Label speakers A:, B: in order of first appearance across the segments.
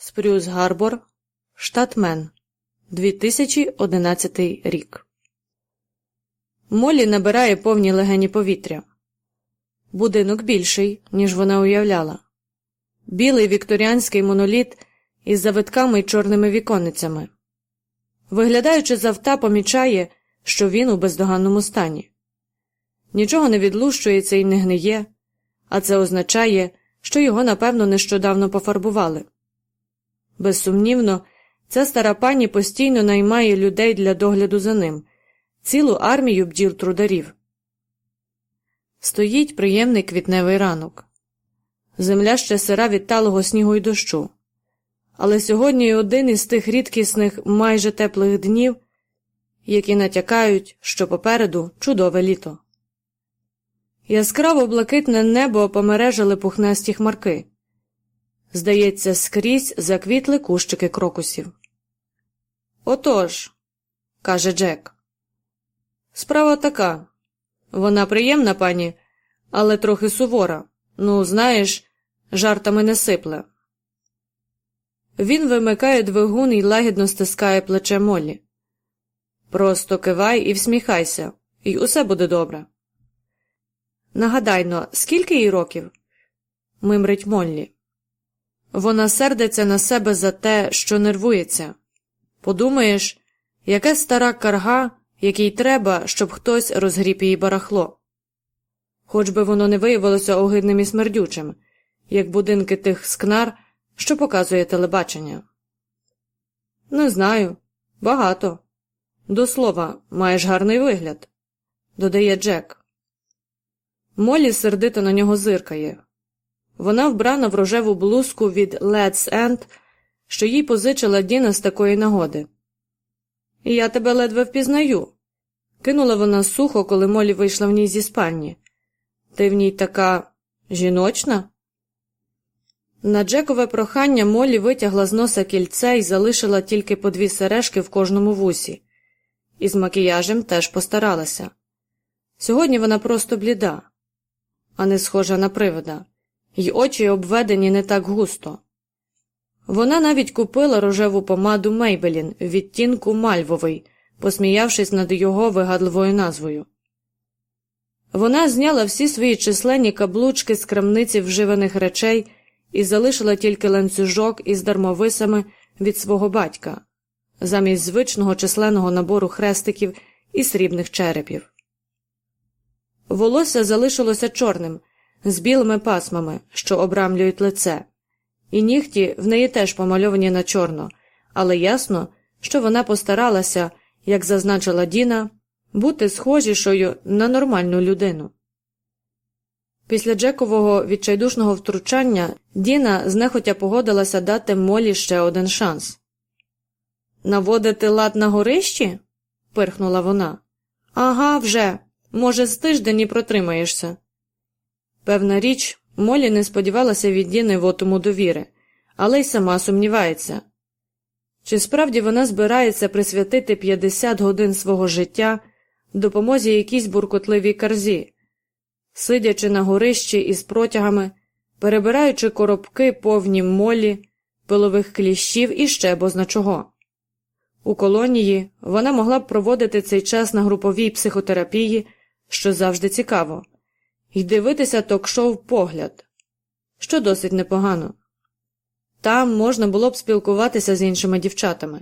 A: Спрюс Гарбор, штат Мен, 2011 рік. Молі набирає повні легені повітря. Будинок більший, ніж вона уявляла. Білий вікторіанський моноліт із завитками й чорними віконницями. Виглядаючи з авта, помічає, що він у бездоганному стані. Нічого не відлущується і не гниє, а це означає, що його, напевно, нещодавно пофарбували. Безсумнівно, ця стара пані постійно наймає людей для догляду за ним, цілу армію бджіл трударів. Стоїть приємний квітневий ранок. Земля ще сира від талого снігу й дощу. Але сьогодні один із тих рідкісних майже теплих днів, які натякають, що попереду чудове літо. Яскраво блакитне небо помережили пухнасті хмарки. Здається, скрізь заквітли кущики крокусів. Отож, каже Джек. Справа така. Вона приємна, пані, але трохи сувора. Ну, знаєш, жартами не сипле. Він вимикає двигун і лагідно стискає плече Моллі. Просто кивай і всміхайся, і усе буде добре. Нагадайно, скільки їй років? мимрить Моллі. Вона сердиться на себе за те, що нервується. Подумаєш, яка стара карга, якій треба, щоб хтось розгріб її барахло. Хоч би воно не виявилося огидним і смердючим, як будинки тих скнар, що показує телебачення. Не знаю, багато. До слова, маєш гарний вигляд, додає Джек. Молі сердито на нього зиркає. Вона вбрана в рожеву блузку від Let's End, що їй позичила Діна з такої нагоди. Я тебе ледве впізнаю, кинула вона сухо, коли Молі вийшла в ній зі спальні. Ти в ній така жіночна? На Джекове прохання Молі витягла з носа кільце і залишила тільки по дві сережки в кожному вусі, і з макіяжем теж постаралася. Сьогодні вона просто бліда, а не схожа на привида, й очі обведені не так густо. Вона навіть купила рожеву помаду Мейбелін в відтінку мальвовий, посміявшись над його вигадливою назвою. Вона зняла всі свої численні каблучки з крамниці вживаних речей і залишила тільки ланцюжок із дармовисами від свого батька, замість звичного численного набору хрестиків і срібних черепів. Волосся залишилося чорним, з білими пасмами, що обрамлюють лице, і нігті в неї теж помальовані на чорно, але ясно, що вона постаралася, як зазначила Діна, бути схожішою на нормальну людину. Після Джекового відчайдушного втручання Діна знехотя погодилася дати Молі ще один шанс. Наводити лад на горищі? пирхнула вона. Ага, вже. Може, з тиждень і протримаєшся. Певна річ, Молі не сподівалася від Діни вотому довіри, але й сама сумнівається. Чи справді вона збирається присвятити 50 годин свого життя допомозі якійсь буркотливій карзі? сидячи на горищі із протягами, перебираючи коробки повні молі, пилових кліщів і ще бозна чого. У колонії вона могла б проводити цей час на груповій психотерапії, що завжди цікаво, і дивитися ток-шоу погляд, що досить непогано. Там можна було б спілкуватися з іншими дівчатами,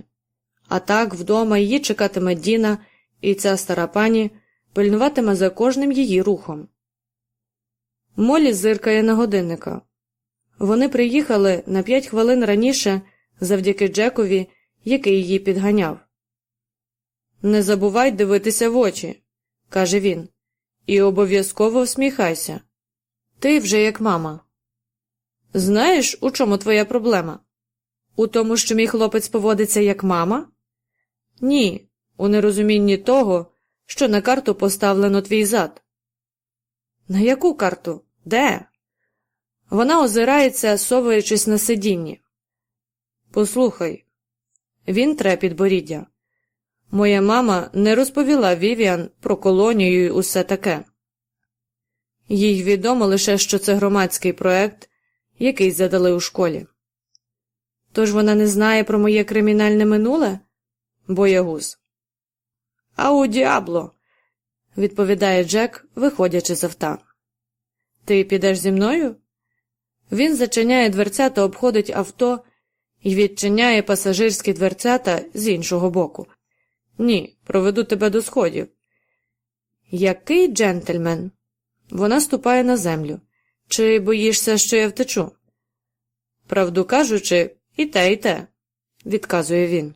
A: а так вдома її чекатиме Діна, і ця стара пані пильнуватиме за кожним її рухом. Молі зиркає на годинника. Вони приїхали на п'ять хвилин раніше завдяки Джекові, який її підганяв. Не забувай дивитися в очі, каже він, і обов'язково всміхайся. Ти вже як мама. Знаєш, у чому твоя проблема? У тому, що мій хлопець поводиться як мама? Ні, у нерозумінні того, що на карту поставлено твій зад. На яку карту? Де? Вона озирається, совуючись на сидінні. Послухай, він тре підборіддя. Моя мама не розповіла Вівіан про колонію і усе таке. Їй відомо лише, що це громадський проект, який задали у школі. Тож вона не знає про моє кримінальне минуле? Боягуз. Ay, diablo, відповідає Джек, виходячи з авта. Ти підеш зі мною? Він зачиняє дверцята, обходить авто і відчиняє пасажирські дверцята з іншого боку. Ні, проведу тебе до сходів. Який джентльмен? Вона ступає на землю. Чи боїшся, що я втечу? Правду кажучи, і те, і те, відказує він.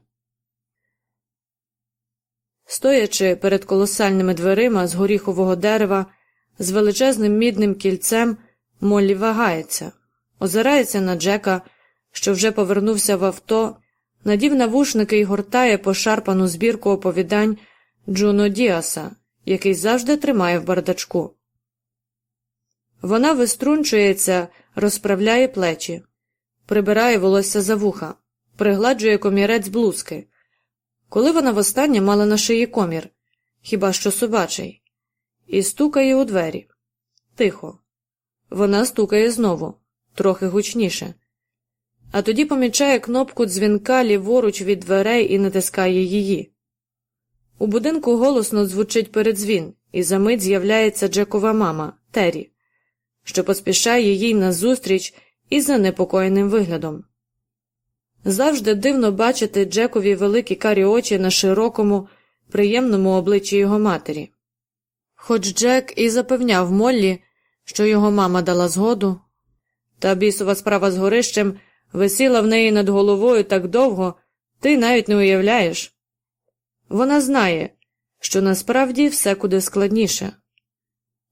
A: Стоячи перед колосальними дверима з горіхового дерева, з величезним мідним кільцем, Моллі вагається, озирається на Джека, що вже повернувся в авто, надів навушники і гортає пошарпану збірку оповідань Джуно Діаса, який завжди тримає в бардачку. Вона виструнчується, розправляє плечі, прибирає волосся за вуха, пригладжує комірець блузки. Коли вона востаннє мала на шиї комір, хіба що собачий, і стукає у двері. Тихо. Вона стукає знову, трохи гучніше. А тоді помічає кнопку дзвінка ліворуч від дверей і натискає її. У будинку голосно звучить передзвін, і за мить з'являється Джекова мама Террі, що поспішає їй назустріч із занепокоєним виглядом. Завжди дивно бачити Джекові великі карі очі на широкому, приємному обличчі його матері. Хоч Джек і запевняв Моллі, що його мама дала згоду, та бісова справа з горищем висіла в неї над головою так довго, ти навіть не уявляєш. Вона знає, що насправді все куди складніше.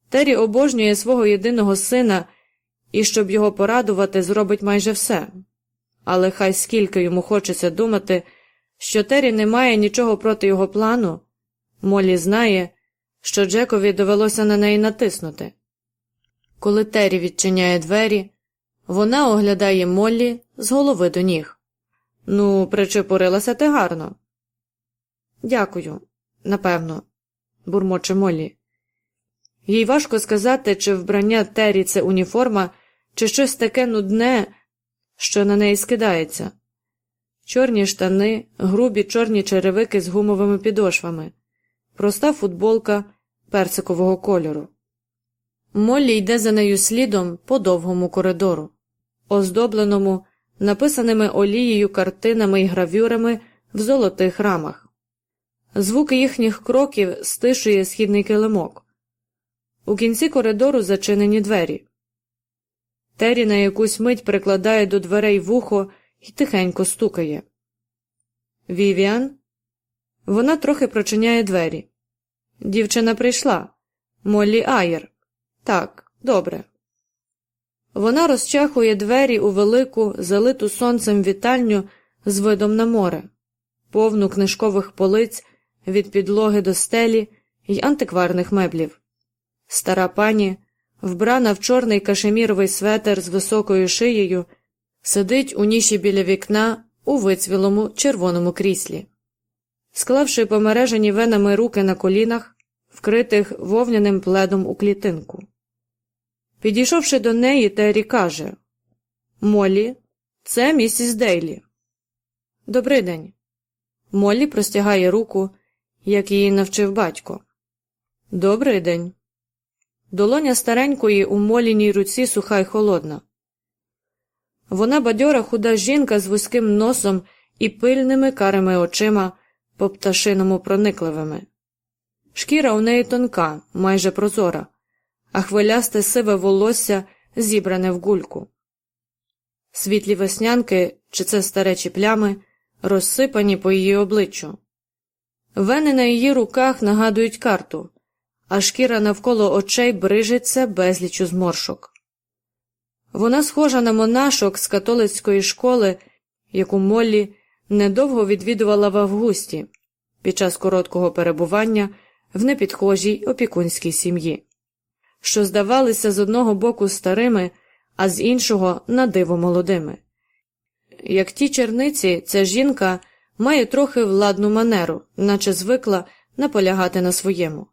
A: Террі обожнює свого єдиного сина і, щоб його порадувати, зробить майже все. Але хай скільки йому хочеться думати, що Террі не має нічого проти його плану, Молі знає, що Джекові довелося на неї натиснути. Коли Террі відчиняє двері, вона оглядає Моллі з голови до ніг. Ну, причепурилася ти гарно. Дякую, напевно, бурмоче Моллі. Їй важко сказати, чи вбрання Террі це уніформа, чи щось таке нудне, що на неї скидається. Чорні штани, грубі чорні черевики з гумовими підошвами, проста футболка персикового кольору. Моллі йде за нею слідом по довгому коридору, оздобленому, написаними олією картинами і гравюрами в золотих рамах. Звуки їхніх кроків стишує східний килимок. У кінці коридору зачинені двері. Террі на якусь мить прикладає до дверей вухо і тихенько стукає. Вівіан? Вона трохи прочиняє двері. Дівчина прийшла. Моллі Айер. Так, добре. Вона розчахує двері у велику, залиту сонцем вітальню з видом на море, повну книжкових полиць від підлоги до стелі й антикварних меблів. Стара пані, вбрана в чорний кашеміровий светер з високою шиєю, сидить у ніші біля вікна у вицвілому червоному кріслі. Склавши помережені венами руки на колінах, вкритих вовняним пледом у клітинку. Підійшовши до неї, Террі каже Молі, це місіс Дейлі. Добрий день. Моллі простягає руку, як її навчив батько. Добрий день. Долоня старенької у моліній руці суха й холодна. Вона бадьора худа жінка з вузьким носом і пильними карими очима, по пташиному проникливими. Шкіра у неї тонка, майже прозора, а хвилясте сиве волосся зібране в гульку. Світлі веснянки, чи це старечі плями, розсипані по її обличчю. Вени на її руках нагадують карту, а шкіра навколо очей брижиться безлічу зморшок. Вона схожа на монашок з католицької школи, яку Моллі недовго відвідувала в Августі під час короткого перебування в непідхожій опікунській сім'ї, що здавалися з одного боку старими, а з іншого надиво молодими. Як ті черниці, ця жінка має трохи владну манеру, наче звикла наполягати на своєму.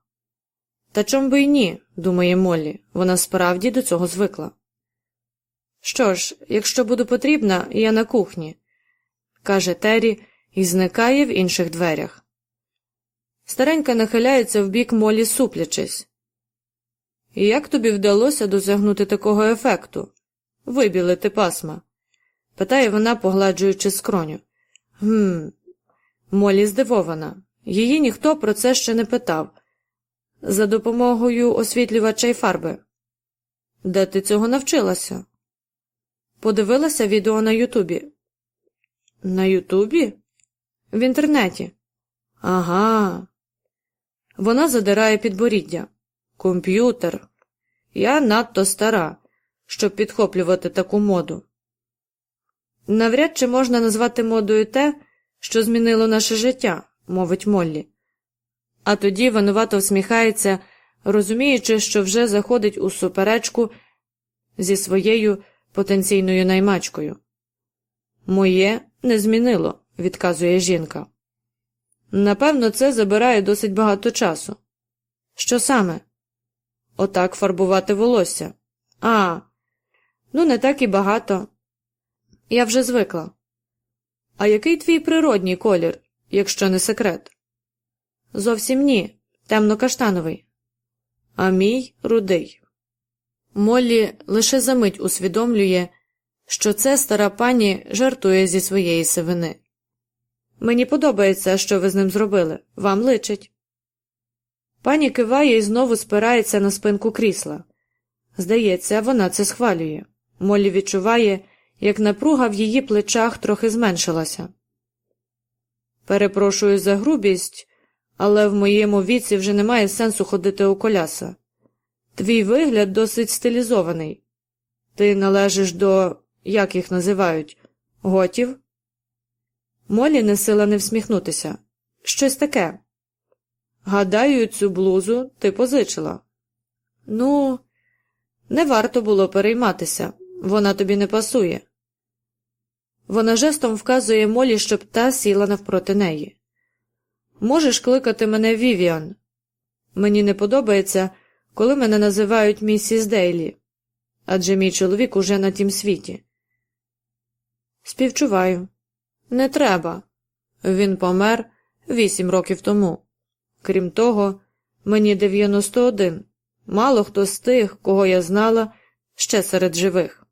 A: Та чом би й ні, думає Моллі, вона справді до цього звикла. Що ж, якщо буду потрібна, я на кухні, каже Террі і зникає в інших дверях. Старенька нахиляється в бік молі суплячись. Як тобі вдалося досягнути такого ефекту? Вибілити пасма? питає вона, погладжуючи скроню. Гм. Молі здивована. Її ніхто про це ще не питав. За допомогою освітлювача й фарби. Де ти цього навчилася? Подивилася відео на Ютубі. На Ютубі? В інтернеті. Ага. Вона задирає підборіддя. Комп'ютер. Я надто стара, щоб підхоплювати таку моду. Навряд чи можна назвати модою те, що змінило наше життя, мовить Моллі. А тоді винувато всміхається, розуміючи, що вже заходить у суперечку зі своєю потенційною наймачкою. Моє не змінило, відказує жінка. Напевно, це забирає досить багато часу. Що саме? Отак фарбувати волосся. А, ну не так і багато. Я вже звикла. А який твій природній колір, якщо не секрет? Зовсім ні, темно-каштановий. А мій рудий. Моллі лише за мить усвідомлює, що це стара пані жартує зі своєї сивини. Мені подобається, що ви з ним зробили. Вам личить. Пані киває і знову спирається на спинку крісла. Здається, вона це схвалює. Моллі відчуває, як напруга в її плечах трохи зменшилася. Перепрошую за грубість, але в моєму віці вже немає сенсу ходити у коляса. Твій вигляд досить стилізований. Ти належиш до, як їх називають, готів? Молі не сила не всміхнутися. Щось таке. Гадаю, цю блузу ти позичила. Ну, не варто було перейматися, вона тобі не пасує. Вона жестом вказує Молі, щоб та сіла навпроти неї. Можеш кликати мене Вівіан. Мені не подобається, коли мене називають місіс Дейлі, адже мій чоловік уже на тім світі. Співчуваю. Не треба. Він помер вісім років тому. Крім того, мені 91. Мало хто з тих, кого я знала, ще серед живих.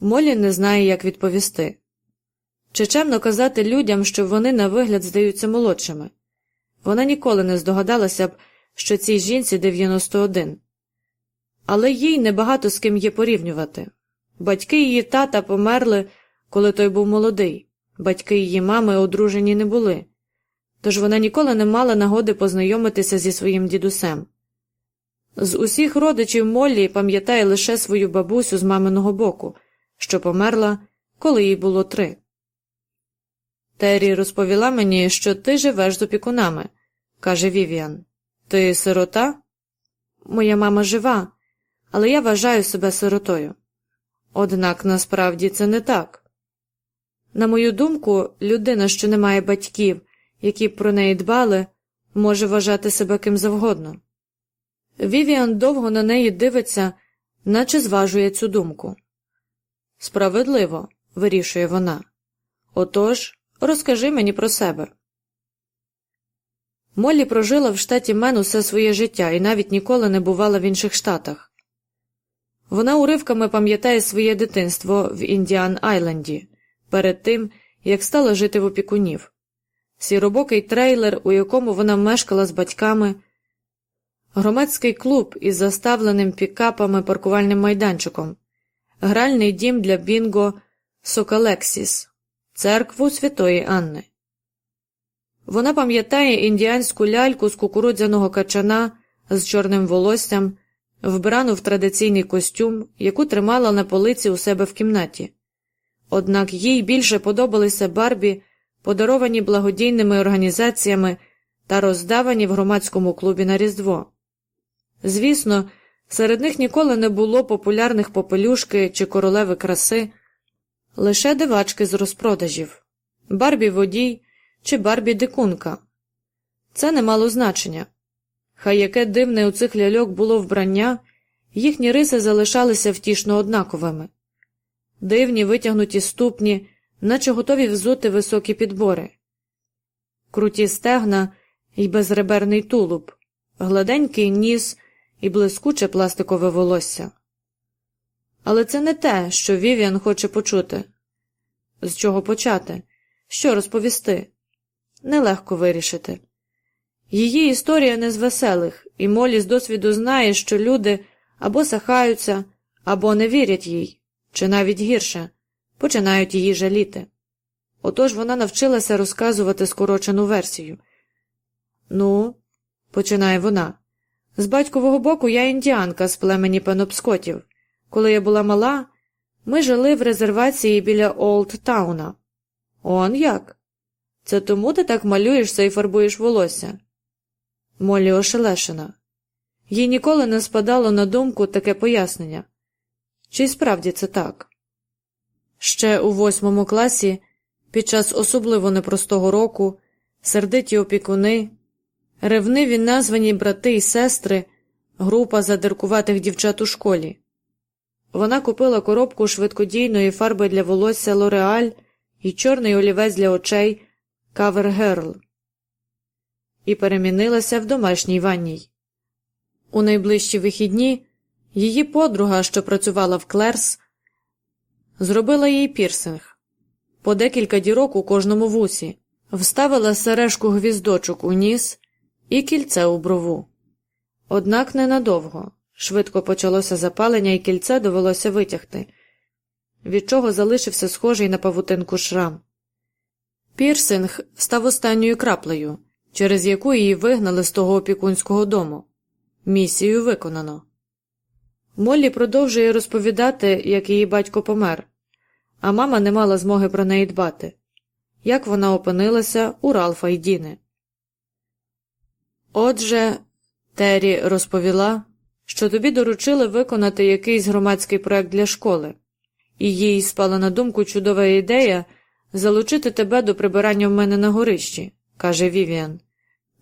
A: Молі не знає, як відповісти. Чи чемно казати людям, що вони на вигляд здаються молодшими. Вона ніколи не здогадалася б, що цій жінці 91. Але їй небагато з ким є порівнювати. Батьки її тата померли, коли той був молодий, батьки її мами одружені не були, тож вона ніколи не мала нагоди познайомитися зі своїм дідусем. З усіх родичів Моллі пам'ятає лише свою бабусю з маминого боку, що померла, коли їй було три. Террі розповіла мені, що ти живеш з опікунами, каже Вівіан. Ти сирота? Моя мама жива, але я вважаю себе сиротою. Однак насправді це не так. На мою думку, людина, що не має батьків, які про неї дбали, може вважати себе ким завгодно. Вівіан довго на неї дивиться, наче зважує цю думку. Справедливо, вирішує вона. Отож, розкажи мені про себе. Моллі прожила в штаті Мен усе своє життя і навіть ніколи не бувала в інших штатах. Вона уривками пам'ятає своє дитинство в Індіан Айленді перед тим, як стала жити в опікунів, сіробокий трейлер, у якому вона мешкала з батьками, громадський клуб із заставленим пікапами паркувальним майданчиком, гральний дім для Бінго Сокалексіс, церкву Святої Анни. Вона пам'ятає індіанську ляльку з кукурудзяного качана з чорним волоссям, вбрану в традиційний костюм, яку тримала на полиці у себе в кімнаті. Однак їй більше подобалися Барбі, подаровані благодійними організаціями та роздавані в громадському клубі на Різдво. Звісно, серед них ніколи не було популярних попелюшки чи королеви краси, лише дивачки з розпродажів, Барбі водій чи Барбі дикунка. Це не мало значення. Хай яке дивне у цих ляльок було вбрання, їхні риси залишалися втішно однаковими дивні витягнуті ступні, наче готові взути високі підбори, круті стегна і безреберний тулуб, гладенький ніс і блискуче пластикове волосся. Але це не те, що Вівіан хоче почути. З чого почати? Що розповісти? Нелегко вирішити. Її історія не з веселих, і Молі з досвіду знає, що люди або сахаються, або не вірять їй, чи навіть гірше, починають її жаліти. Отож вона навчилася розказувати скорочену версію. Ну, починає вона. З батькового боку я індіанка з племені пенопскотів. Коли я була мала, ми жили в резервації біля Олдтауна. Он як? Це тому ти так малюєшся і фарбуєш волосся? Молі ошелешена. Їй ніколи не спадало на думку таке пояснення. Чи справді це так? Ще у восьмому класі, під час особливо непростого року, сердиті опікуни, ревниві названі брати і сестри, група задиркуватих дівчат у школі. Вона купила коробку швидкодійної фарби для волосся Лореаль і чорний олівець для очей Кавергерл і перемінилася в домашній ванній. У найближчі вихідні її подруга, що працювала в Клерс, зробила їй пірсинг по декілька дірок у кожному вусі, вставила сережку гвіздочок у ніс і кільце у брову. Однак ненадовго. Швидко почалося запалення, і кільце довелося витягти, від чого залишився схожий на павутинку шрам. Пірсинг став останньою краплею, через яку її вигнали з того опікунського дому. Місію виконано. Моллі продовжує розповідати, як її батько помер, а мама не мала змоги про неї дбати, як вона опинилася у Ралфа і Діни. Отже, Террі розповіла, що тобі доручили виконати якийсь громадський проект для школи, і їй спала на думку чудова ідея залучити тебе до прибирання в мене на горищі, каже Вівіан.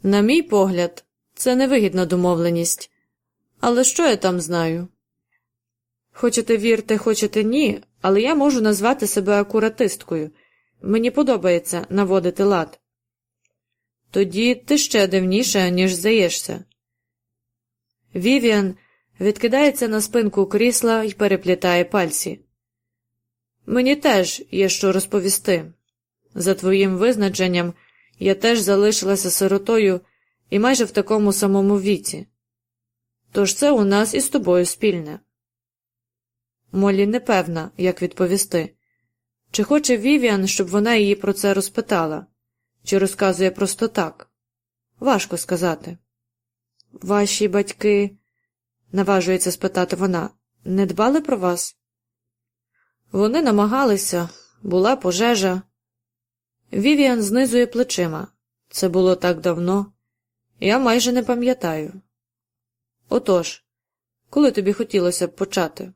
A: На мій погляд, це невигідна домовленість. Але що я там знаю? Хочете вірте, хочете ні, але я можу назвати себе акуратисткою. Мені подобається наводити лад. Тоді ти ще дивніше, ніж здаєшся. Вівіан відкидається на спинку крісла і переплітає пальці. Мені теж є що розповісти. За твоїм визначенням, я теж залишилася сиротою і майже в такому самому віці. Тож це у нас із тобою спільне. Моллі не певна, як відповісти. Чи хоче Вівіан, щоб вона її про це розпитала, чи розказує просто так? Важко сказати. Ваші батьки, наважується спитати вона, не дбали про вас? Вони намагалися, була пожежа. Вівіан знизує плечима. Це було так давно, я майже не пам'ятаю. Отож, коли тобі хотілося б почати?